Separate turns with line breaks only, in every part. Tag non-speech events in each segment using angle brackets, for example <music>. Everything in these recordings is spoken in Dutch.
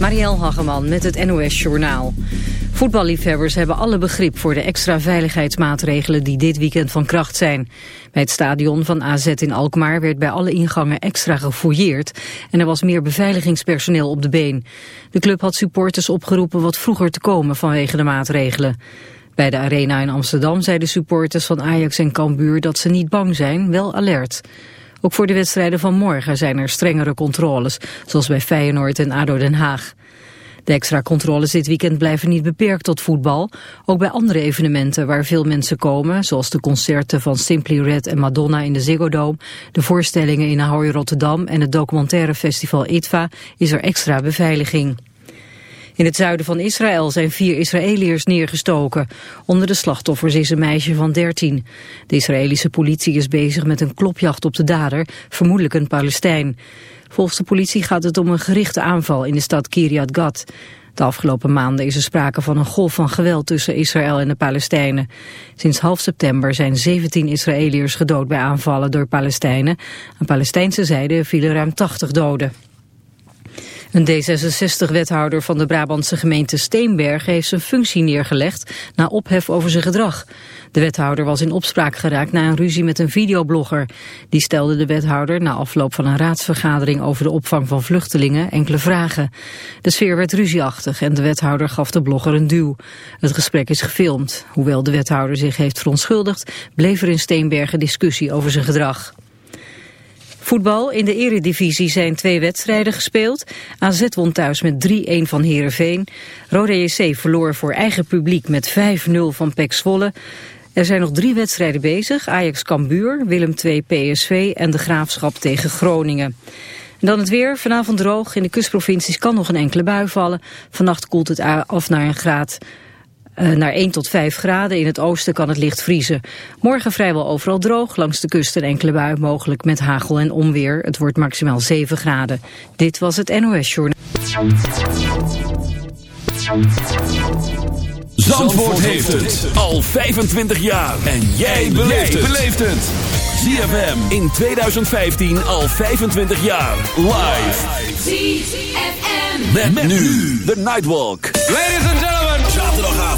Marielle Hageman met het NOS Journaal. Voetballiefhebbers hebben alle begrip voor de extra veiligheidsmaatregelen die dit weekend van kracht zijn. Bij het stadion van AZ in Alkmaar werd bij alle ingangen extra gefouilleerd en er was meer beveiligingspersoneel op de been. De club had supporters opgeroepen wat vroeger te komen vanwege de maatregelen. Bij de arena in Amsterdam zeiden supporters van Ajax en Cambuur dat ze niet bang zijn, wel alert. Ook voor de wedstrijden van morgen zijn er strengere controles, zoals bij Feyenoord en ADO Den Haag. De extra controles dit weekend blijven niet beperkt tot voetbal. Ook bij andere evenementen waar veel mensen komen, zoals de concerten van Simply Red en Madonna in de Ziggo Dome, de voorstellingen in Ahoy Rotterdam en het documentaire festival ITVA, is er extra beveiliging. In het zuiden van Israël zijn vier Israëliërs neergestoken. Onder de slachtoffers is een meisje van 13. De Israëlische politie is bezig met een klopjacht op de dader, vermoedelijk een Palestijn. Volgens de politie gaat het om een gerichte aanval in de stad Kiryat Gat. De afgelopen maanden is er sprake van een golf van geweld tussen Israël en de Palestijnen. Sinds half september zijn 17 Israëliërs gedood bij aanvallen door Palestijnen. Aan Palestijnse zijde vielen ruim 80 doden. Een D66-wethouder van de Brabantse gemeente Steenberg heeft zijn functie neergelegd na ophef over zijn gedrag. De wethouder was in opspraak geraakt na een ruzie met een videoblogger. Die stelde de wethouder na afloop van een raadsvergadering over de opvang van vluchtelingen enkele vragen. De sfeer werd ruzieachtig en de wethouder gaf de blogger een duw. Het gesprek is gefilmd. Hoewel de wethouder zich heeft verontschuldigd, bleef er in Steenbergen discussie over zijn gedrag. Voetbal. In de eredivisie zijn twee wedstrijden gespeeld. AZ won thuis met 3-1 van Heerenveen. Rode JC verloor voor eigen publiek met 5-0 van PEC Zwolle. Er zijn nog drie wedstrijden bezig. Ajax Cambuur, Willem II PSV en de Graafschap tegen Groningen. En dan het weer. Vanavond droog. In de kustprovincies kan nog een enkele bui vallen. Vannacht koelt het af naar een graad naar 1 tot 5 graden. In het oosten kan het licht vriezen. Morgen vrijwel overal droog. Langs de kust een enkele bui, mogelijk met hagel en onweer. Het wordt maximaal 7 graden. Dit was het NOS Journaal.
Zandvoort heeft het al 25 jaar. En jij beleeft het. ZFM in 2015 al 25 jaar. Live. ZFM. Met, met nu de Nightwalk.
Ladies and gentlemen.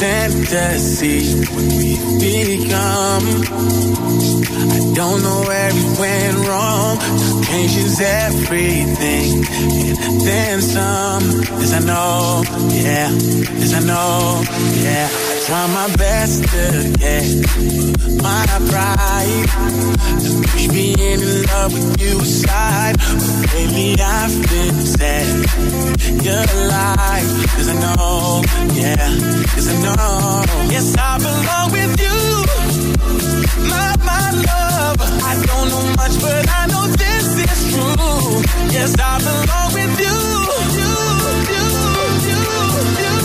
See what we've become. I don't know where we went wrong. Just changes everything. And then some. As I know, yeah. As I know, yeah. Try my best to get my pride. To push me in love with you aside. But lately I've been sad. You're alive. Cause I know, yeah. Cause I know, yes, I belong with you. My, my love. I don't know much, but I know this is true. Yes, I belong with you. you, you, you, you,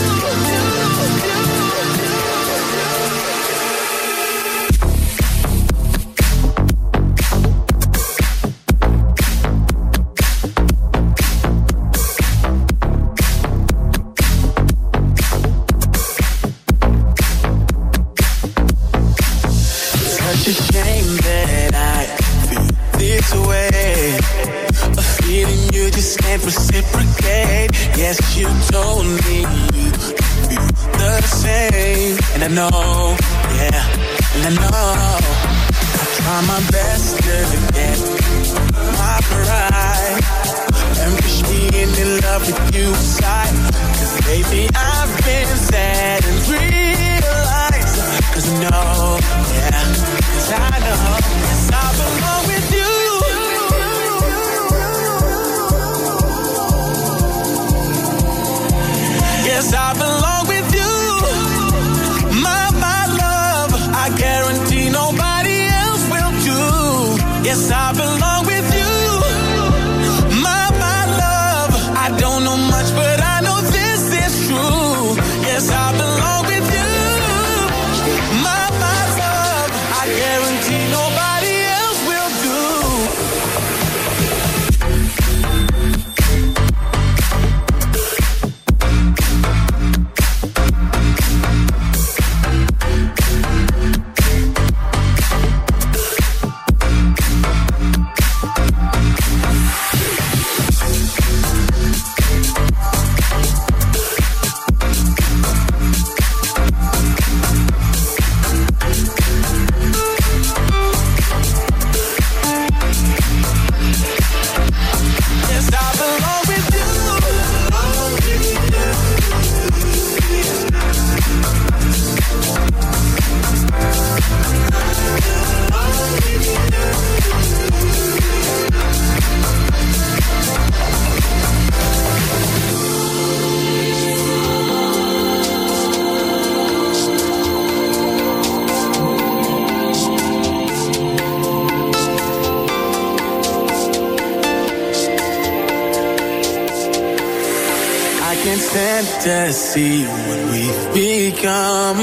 see what we've become.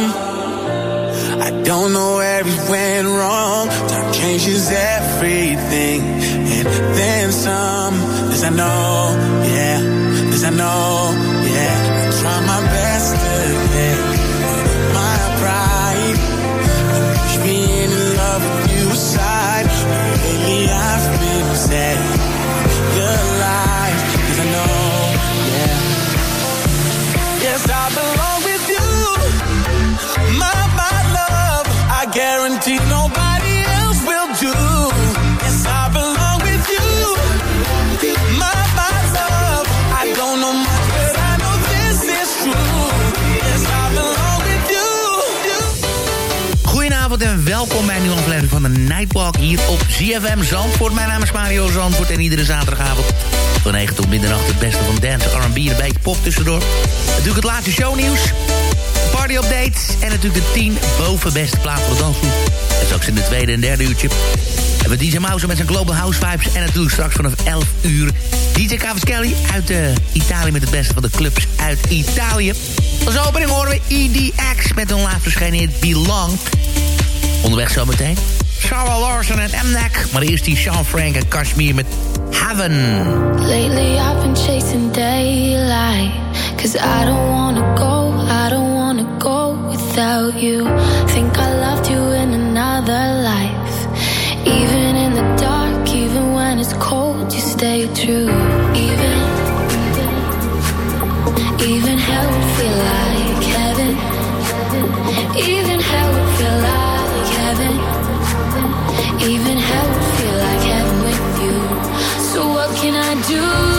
I don't know where we went wrong. Time changes everything, and then some. This I know, yeah. This I know, yeah.
ZFM Zandvoort. Mijn naam is Mario Zandvoort en iedere zaterdagavond van 9 tot middernacht het beste van dance, R&B en een beetje pop tussendoor. Natuurlijk het laatste shownieuws, party updates en natuurlijk de 10 bovenbeste plaat van dansgroep. En straks in de tweede en derde uurtje hebben we DJ Mouse met zijn Global House Vibes en natuurlijk straks vanaf 11 uur DJ Cavaschelli uit eh, Italië met het beste van de clubs uit Italië. Als opening horen we EDX met hun laatst verschenen hit Belong. Onderweg zometeen. Sarah Larson en M-Neck. Maar eerst die Sean Frank en Kashmir met Heaven.
Lately I've been chasing daylight. Cause I don't wanna go, I don't wanna go without you. Think I loved you in another life. Even in the dark, even when it's cold, you stay true. Even, even hell would feel like do?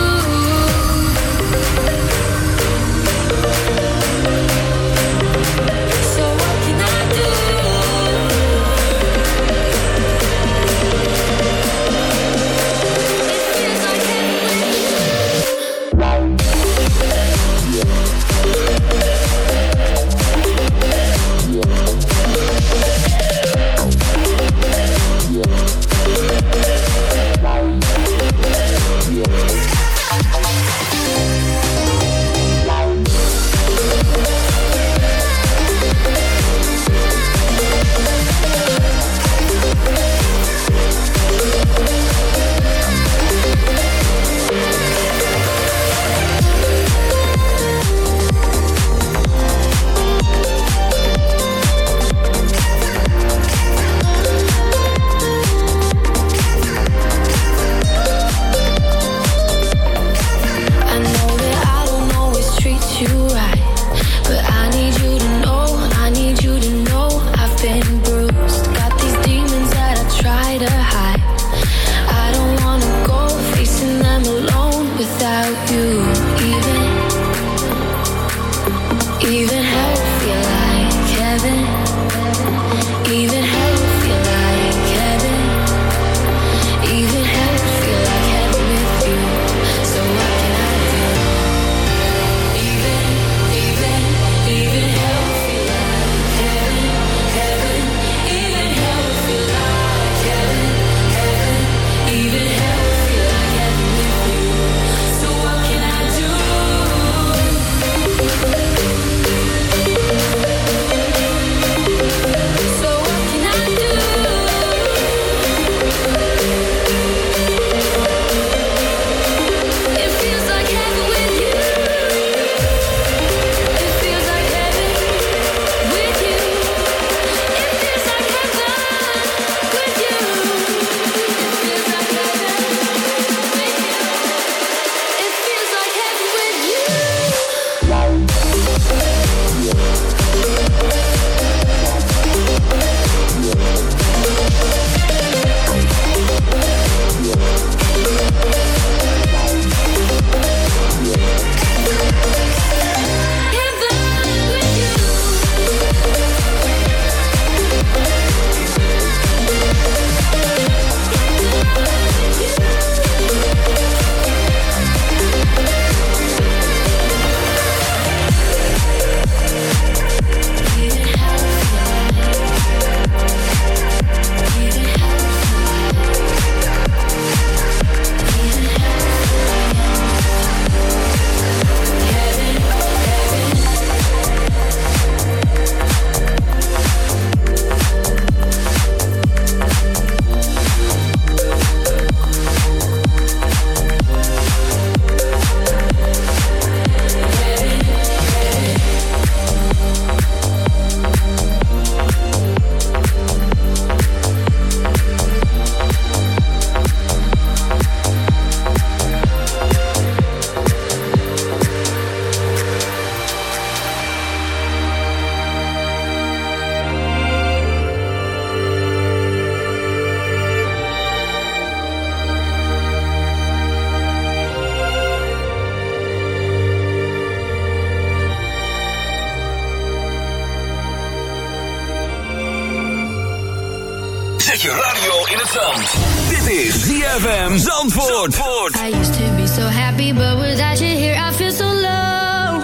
Zet je radio in het
zand. Dit is ZFM Zandvoort. Zandvoort.
I used to be so happy, but without you here, I feel so low.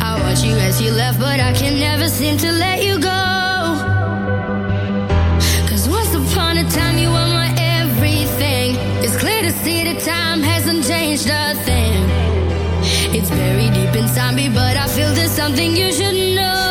I watch you as you left, but I can never seem to let you go. Cause once upon a time, you were my everything. It's clear to see that time hasn't changed a thing. It's buried deep inside me, but I feel there's something you should know.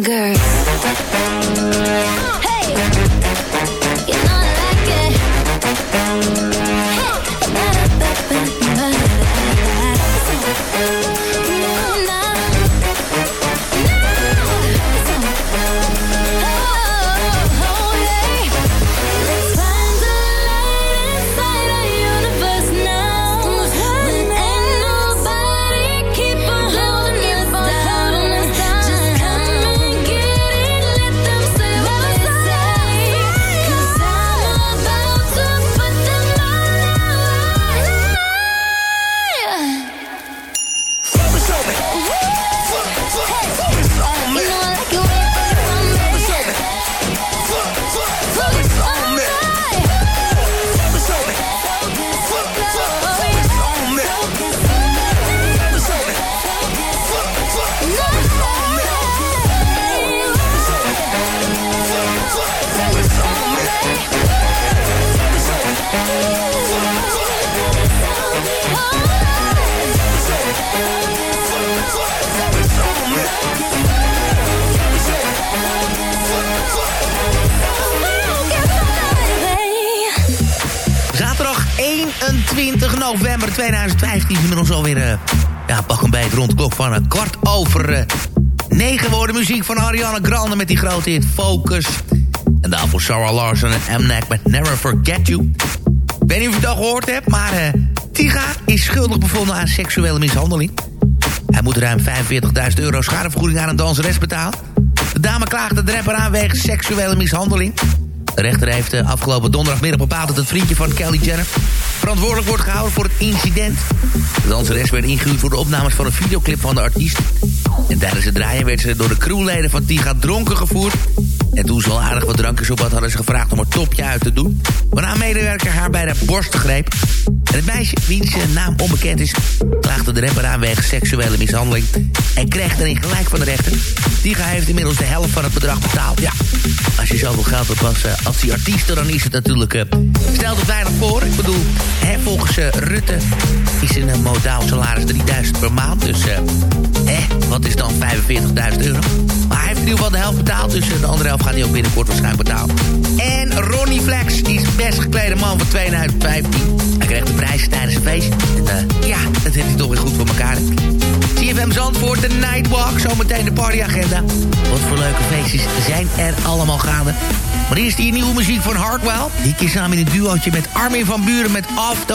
My die
grote hit Focus. En daarvoor Sarah Larson en Mnek met Never Forget You. Ik weet niet of je het al gehoord hebt, maar uh, Tiga is schuldig bevonden aan seksuele mishandeling. Hij moet ruim 45.000 euro schadevergoeding aan een danseres betalen. De dame klaagde de rapper aan wegens seksuele mishandeling. De rechter heeft afgelopen donderdagmiddag bepaald dat het vriendje van Kelly Jenner verantwoordelijk wordt gehouden voor het incident. De danseres werd ingehuurd voor de opnames van een videoclip van de artiest. En tijdens het draaien werd ze door de crewleden van Tiga dronken gevoerd. En toen ze al aardig wat drankjes op had, hadden ze gevraagd om haar topje uit te doen. Waarna een medewerker haar bij de borst greep. En het meisje, wiens naam onbekend is, klaagde de rapper aan wegens seksuele mishandeling. En kreeg erin gelijk van de rechter. Tiga heeft inmiddels de helft van het bedrag betaald. Ja, als je zoveel geld hebt als, uh, als die artiesten, dan is het natuurlijk... Uh, stelt het weinig voor. Ik bedoel, hè, volgens Rutte is een modaal salaris 3000 per maand. Dus, eh, wat is dan 45.000 euro? Maar hij heeft in ieder geval de helft betaald. Dus de andere helft gaat hij ook binnenkort waarschijnlijk betalen. En Ronnie Flex, is best geklede man van 2015. Hij kreeg de prijs tijdens een feest. En ja, dat heeft hij toch weer goed voor elkaar. CFM Zandvoort, de Nightwalk. Zometeen de partyagenda. Wat voor leuke feestjes zijn er allemaal gaande. Maar eerst die nieuwe muziek van Hardwell. Die keer samen in een duootje met Armin van Buren met Off the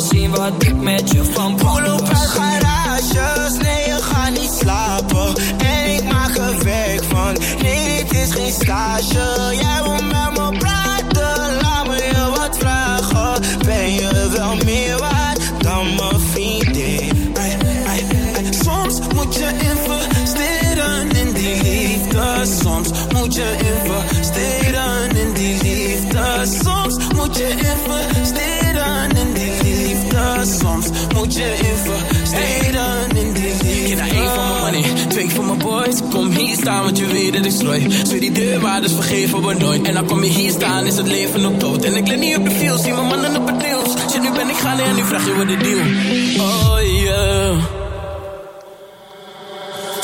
Zien Wat ik met je van plan
Pull op garages, nee, je gaat niet slapen en ik maak er werk van. Nee, dit is geen stage. Jij wil met me praten, laat me je wat vragen. Ben je wel meer waard dan mijn vriendin? Soms moet je investeren in die liefde. Soms moet je investeren staan, want je weet dat ik strooi. Zweer die deurwaarders vergeven we nooit. En dan kom je hier staan, is het leven nog dood. En ik let niet op de field, zie mijn mannen op het. Shit, nu ben ik gaan en nu vraag je wat de deal. Oh yeah.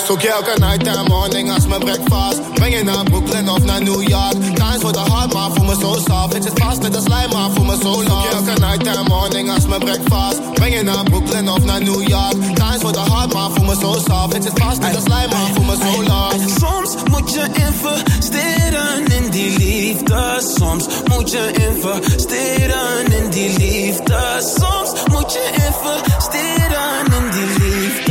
Zoek je elke night en morning als mijn breakfast. Breng je naar Brooklyn of naar New York. Times voor de hard, maar voel me zo soft. Het zit vast met de slijm, maar voel me zo lost. Zoek je elke night en morning als mijn breakfast. Breng je naar Brooklyn of naar New York. Times voor de hard, maar voel me zo soft. Het zit vast met de slijm, maar voel me zo lost.
Soms moet je investeren in die liefde. Soms moet je investeren in die liefde. Soms moet je investeren in die liefde.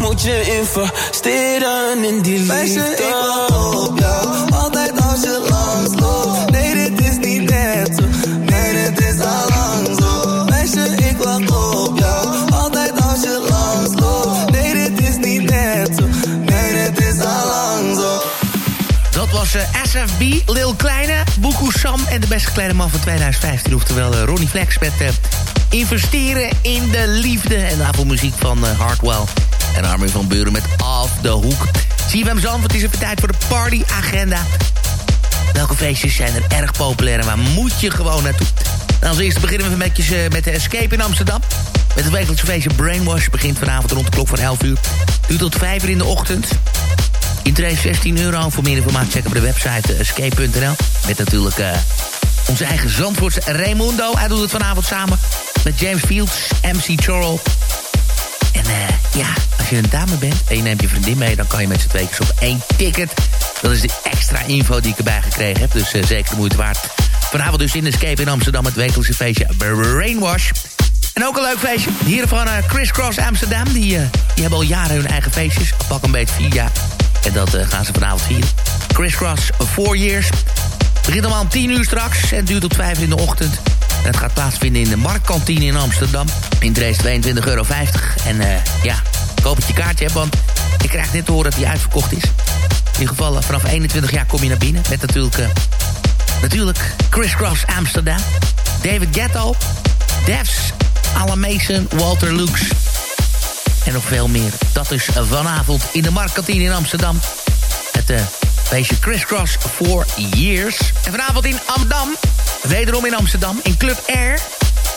Moet je investeren in die liefde. Meisje, ik wacht op jou, altijd als je langs loopt. Nee, dit is niet net zo, nee, dit is al lang zo. Meisje, ik wacht op jou, altijd als je langs loopt. Nee, dit is niet net zo, nee, dit is al lang zo.
Dat was uh, eh, SFB, Lil Kleine, Boekoe Sam en de beste kleine man van 2015. Oftewel uh, Ronnie Flex met uh, investeren in de liefde. En daarvoor muziek van Hardwell. En Armin van Buren met Off the Hoek. CFM Zand, het is even tijd voor de partyagenda. Welke feestjes zijn er erg populair en waar moet je gewoon naartoe? Nou, als eerste beginnen we uh, met de Escape in Amsterdam. Met het wekelijkse feestje Brainwash begint vanavond rond de klok van 11 uur. Duurt tot 5 uur in de ochtend. Interesse 16 euro. Voor meer informatie checken op de website uh, escape.nl. Met natuurlijk uh, onze eigen Zandvoorts Raimundo. Hij doet het vanavond samen met James Fields, MC uh, ja, als je een dame bent en je neemt je vriendin mee... dan kan je met z'n tweeën op één ticket. Dat is de extra info die ik erbij gekregen heb. Dus uh, zeker de moeite waard. Vanavond dus in Escape in Amsterdam... het wekelijkse feestje Brainwash. En ook een leuk feestje. Hier van uh, Criss Cross Amsterdam. Die, die hebben al jaren hun eigen feestjes. Pak een beetje vier jaar. En dat gaan ze vanavond vieren. Criss Cross, four years. Begint allemaal om 10 uur straks en duurt tot 5 uur in de ochtend. Het gaat plaatsvinden in de Marktkantine in Amsterdam. Interesse 22,50 euro. En uh, ja, koop het je kaartje, want ik krijg net te horen dat hij uitverkocht is. In ieder geval, eh, vanaf 21 jaar kom je naar binnen. Met natuurlijk, uh, natuurlijk Chris Cross Amsterdam. David Ghetto. Devs, Alan Mason, Walter Lukes. En nog veel meer. Dat is vanavond in de Marktkantine in Amsterdam. Het uh, feestje Crisscross for Years. En vanavond in Amsterdam Wederom in Amsterdam, in Club Air.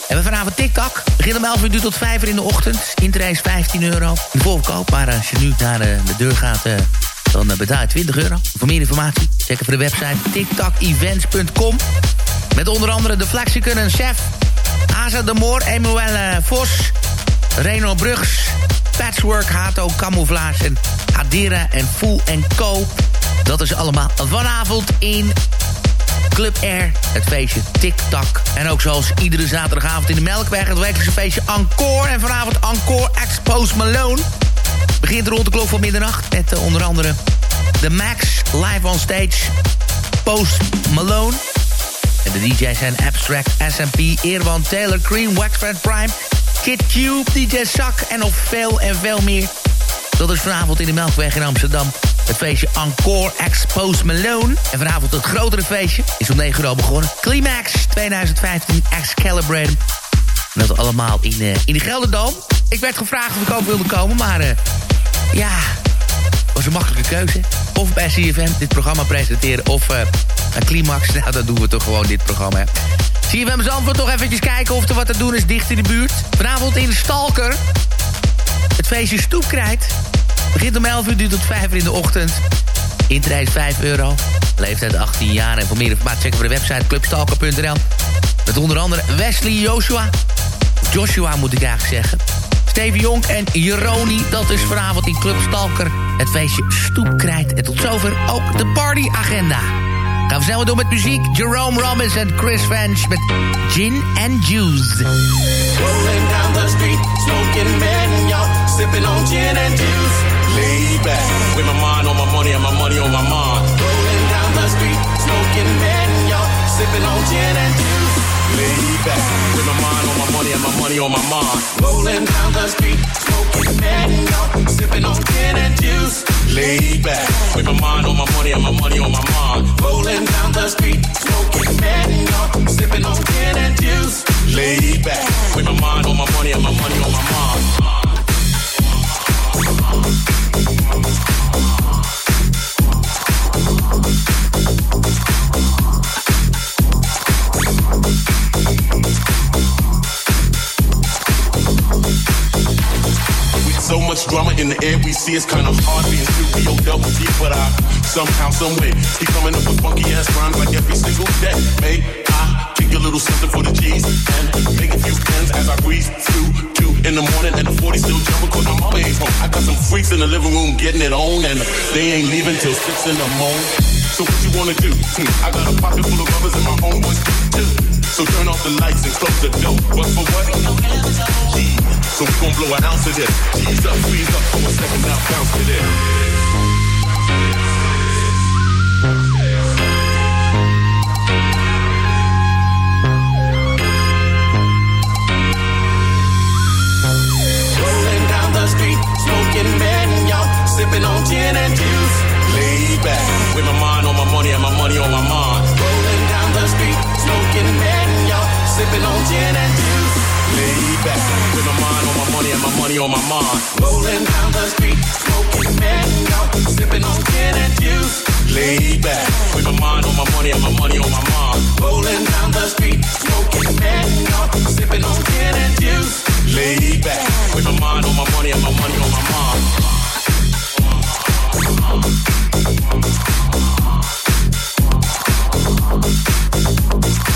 Hebben we vanavond TikTok. Begin om 11 uur tot 5 uur in de ochtend. Interreis 15 euro. De voorverkoop, maar als je nu naar eh, de deur gaat... Eh, dan betaal je 20 euro. Voor meer informatie, check even de website tiktokevents.com. Met onder andere de Flexicon en Chef. Aza de Moor, Emmanuel Vos, Reno Brugs, Patchwork, Hato, Camouflage en Adira en Full Co. Dat is allemaal vanavond in Club Air. Het feestje TikTok. En ook zoals iedere zaterdagavond in de Melkweg... het wekelijkse feestje Encore. En vanavond Encore Expose Malone. Begint rond de klok van middernacht met uh, onder andere... The Max live on stage. Post Malone. En de DJ's zijn Abstract, SMP, Irwan, Taylor, Cream, Waxfred Prime... Kid Cube, DJ Zak en nog veel en veel meer. Dat is vanavond in de Melkweg in Amsterdam. Het feestje Encore Expose Malone. En vanavond het grotere feestje is om 9 uur begonnen. Climax 2015 Excalibrated. En dat allemaal in, uh, in de Gelderdoom. Ik werd gevraagd of ik ook wilde komen, maar uh, ja, was een makkelijke keuze. Of bij CFM dit programma presenteren of uh, Climax. <laughs> Nou, dan doen we toch gewoon dit programma. CFM Zandvoort toch eventjes kijken of er wat te doen is dicht in de buurt. Vanavond in de Stalker. Het feestje Stoepkrijt. Begint om 11 uur, duurt tot 5 uur in de ochtend. Intree is 5 euro. Leeftijd 18 jaar. En voor meer informatie checken we de website clubstalker.nl. Met onder andere Wesley Joshua. Joshua moet ik eigenlijk zeggen. Stevie Jong en Jeroni. Dat is vanavond in Club Stalker. Het feestje Stoepkrijt. En tot zover ook de partyagenda. Gaan we snel door met muziek. Jerome Robbins en Chris French met Gin and Juice.
Rolling down the street, smoking man, y'all. Sipping on gin and juice. Lay back. With my mind on my money and my money on my mind. Rolling down the street, smoking man, y'all. Sipping on gin and juice. Lay back. With my mind on my money and my money on my mind. Rolling down the street, smoking man, y'all. Sipping on gin and juice. Lay back. With my mind on my money and my money on my mind. Rolling down the street, smoking man, y'all. Sipping on gin and juice. Lay back. With my mind on my money and my money on my mind. We so much drama in the air, we see it's kind of hard being studio double G, but I somehow, someway keep coming up with funky ass rhymes like every single day. May I kick a little something for the G's and make a few pens as I breeze through in the morning and the 40 still jumping cause my mama ain't home. I got some freaks in the living room getting it on and they ain't leaving till six in the morning. So what you wanna do? Hmm, I got a pocket full of rubbers and my homeboys too. So turn off the lights and close the door. But for what? So we gon' blow an ounce of this. Tease up, freeze up for a second, now bounce to this. Smoking man, y'all, sipping on gin and juice. Lay back, with my mind on my money and my money on my mind. Rolling down the street, smoking man, y'all, sipping on gin and juice. Lay back, with my mind on my money and my money on my mind. Rolling down the street, smoking man, y'all, sipping on gin and juice. Lay back, with my mind on my money and my money on my mind. Rolling down the street, smoking man, y'all, sipping on gin and juice. Lay back, with my mind on my money and my money on my mind. Lay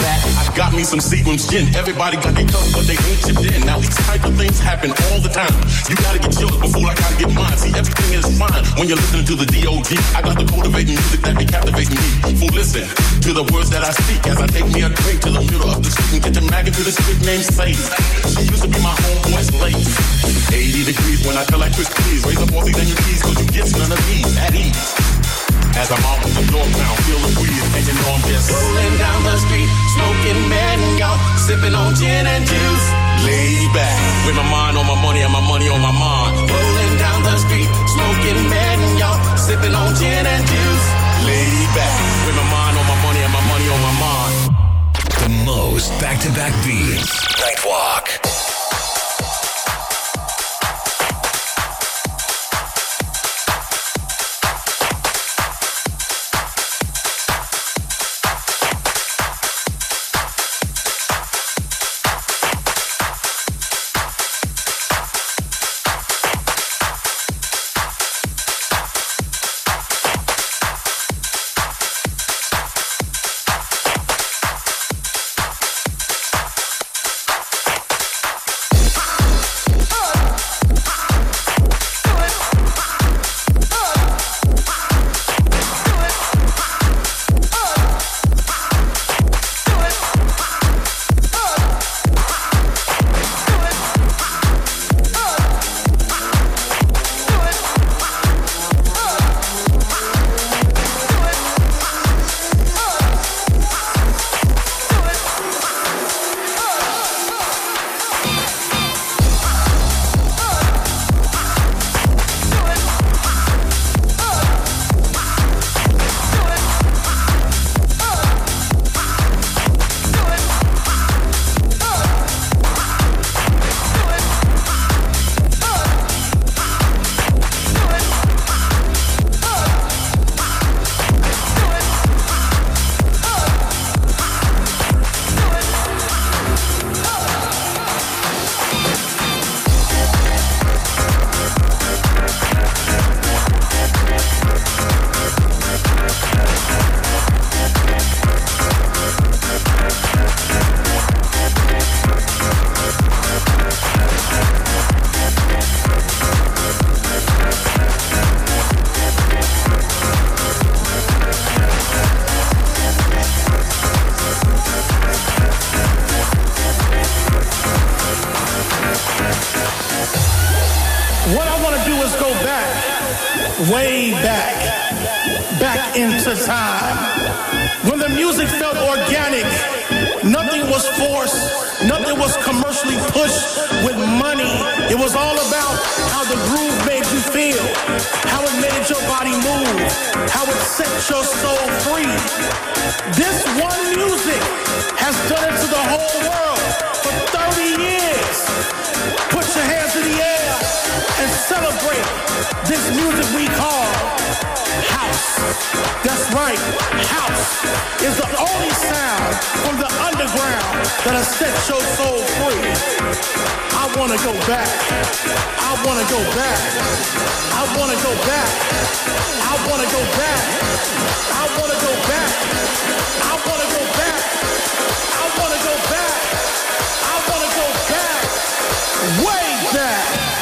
I got me some Seagram's gin, everybody got their cup, but they ain't chipped in. Now these type of things happen all the time. You gotta get yours before I gotta get mine. See, everything is fine when you're listening to the D.O.G. I got the motivating music that be captivating me. Fool, listen to the words that I speak as I take me a drink to the middle of the street and get the mag into the street named Sadie. She used to be my homeboy's lady. 80 degrees when I feel like Chris, please raise up all these keys, cause you get none of these at ease. As I'm off with the door pound, feel the breeze, and you know I'm just rolling down the street, smoking man, y'all, sipping on gin and juice. Lay back, with my mind on my money and my money on my mind. Rolling down the street, smoking man, y'all, sipping on gin and juice. Lay back, with my mind on my money and my money on my mind.
The most back-to-back beats. Nightwalk.
Nothing was commercially pushed with money. It was all about how the groove made you feel, how it made your body move, how it set your soul free. This one music has done it to the whole world for 30 years. Put your hands in the air and celebrate this music we call house. That's right, house is the only sound from the underground that has set your soul free. I wanna go back. I wanna go back. I wanna go back. I wanna go back. I wanna go back. I wanna go back. I wanna go back. I wanna go back. Way back.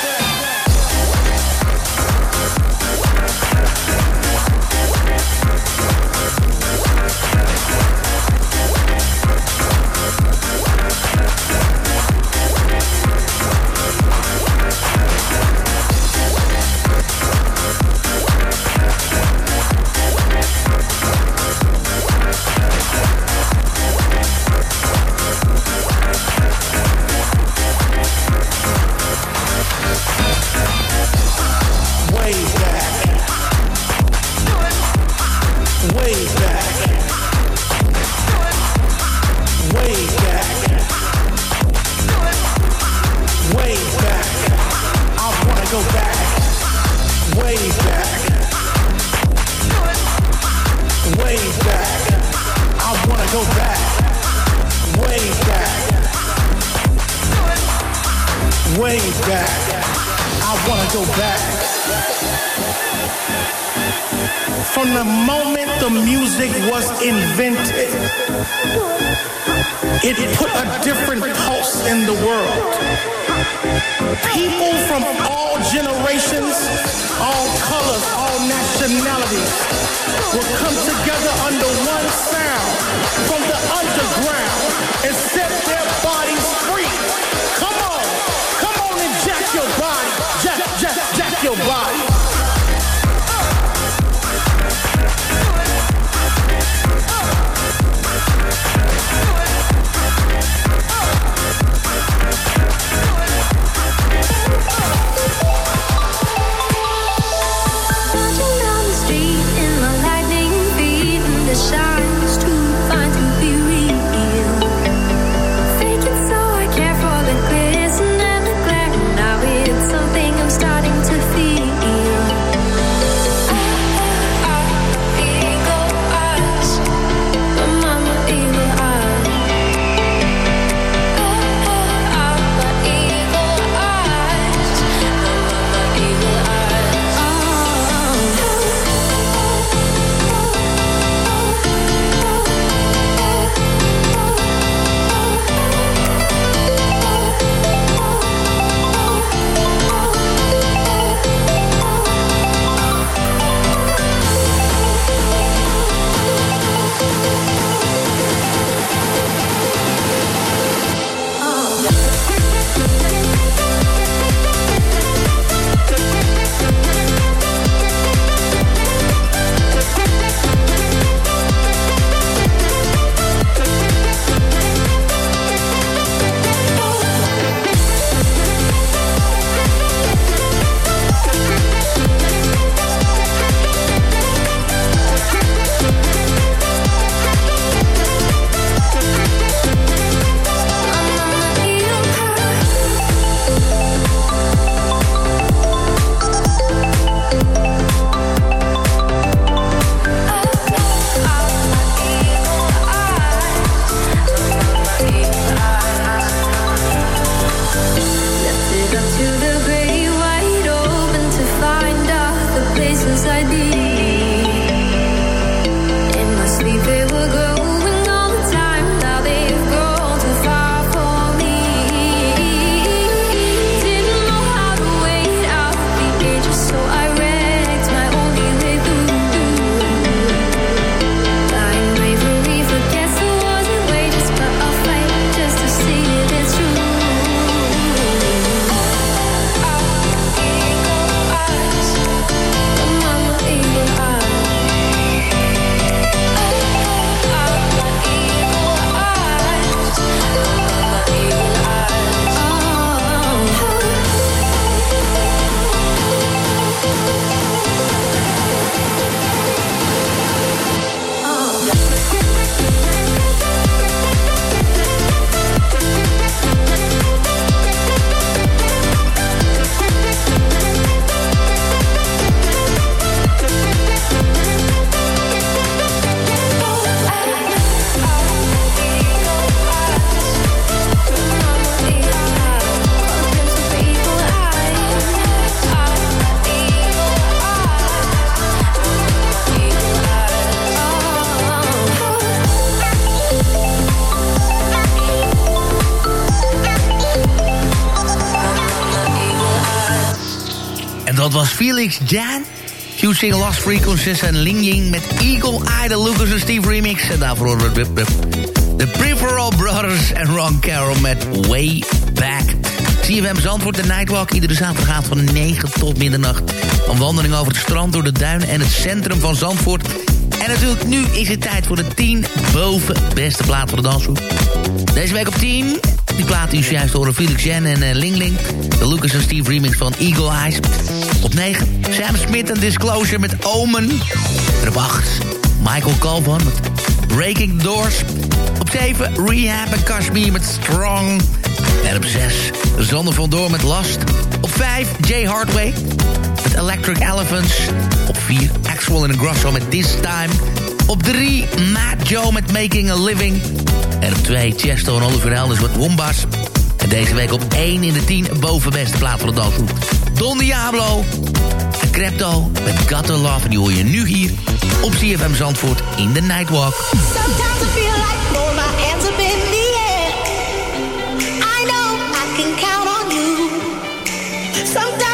Invented, it put a different pulse in the world. People from all generations, all colors, all nationalities will come together under one sound from the underground and set their bodies free. Come on, come on and jack your body, jack, jack, jack your body.
Felix Jan. hugey, lost Frequencies en Ling Ying met Eagle Eye, de Lucas en Steve remix. En daarvoor horen we de, Peripheral Brothers en Ron Carroll met Way Back. CFM Zandvoort, de Nightwalk, iedere zaterdagavond van 9 tot middernacht. Een wandeling over het strand, door de duin en het centrum van Zandvoort. En natuurlijk, nu is het tijd voor de 10 boven beste plaat voor de dansgroep. Deze week op 10 die plaat is juist horen Felix Jen en uh, Ling Ling. De Lucas en Steve remix van Eagle Eyes. Op 9, Sam Smith en Disclosure met Omen. En op 8, Michael Calvan met Breaking Doors. Op 7, Rehab en Kashmir met Strong. En op 6, Zander van Door met Last. Op 5, Jay Hardway met Electric Elephants. Op 4, Axwell en Grosso met This Time. Op 3, Matt Joe met Making a Living. En op 2 Chesto en Oliver Helders met Wombas. En deze week op 1 in de 10 bovenbeste plaat van de dansgroep. Don Diablo en Crepto met Gutter Love. En die hoor je nu hier op CFM Zandvoort in de Nightwalk.
Sometimes I feel like throwing my hands up in the air. I know I can count on you. Sometimes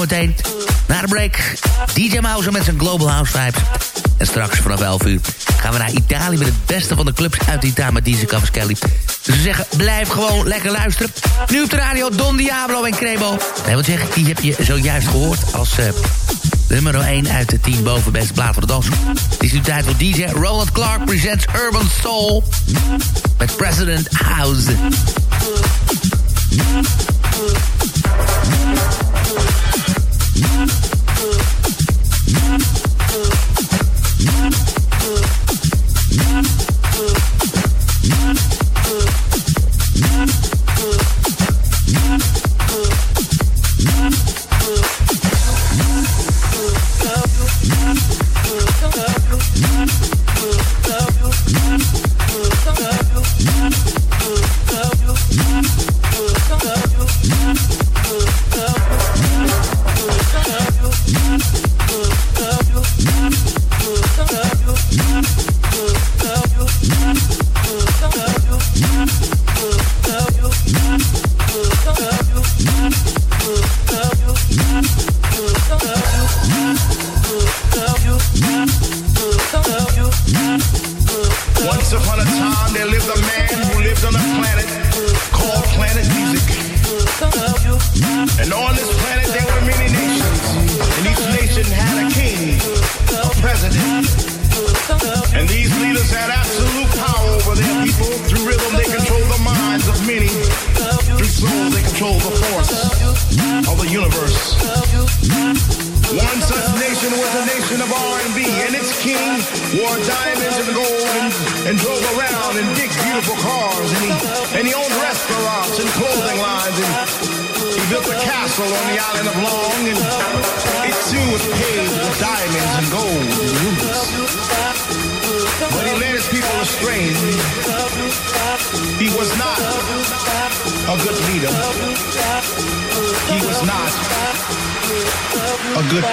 zometeen. Na de break, DJ Mouse met zijn Global House Vibes. En straks vanaf 11 uur gaan we naar Italië... met het beste van de clubs uit Italië met DJ Cavaschelli. Dus we zeggen, blijf gewoon lekker luisteren. Nu op de radio Don Diablo en Crebo. Nee, wat zeg ik, die heb je zojuist gehoord als... Uh, nummer 1 uit de 10 boven beste plaat voor de dans. Het is nu tijd voor DJ Roland Clark presents Urban Soul met President House.
Thank you.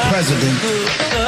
president.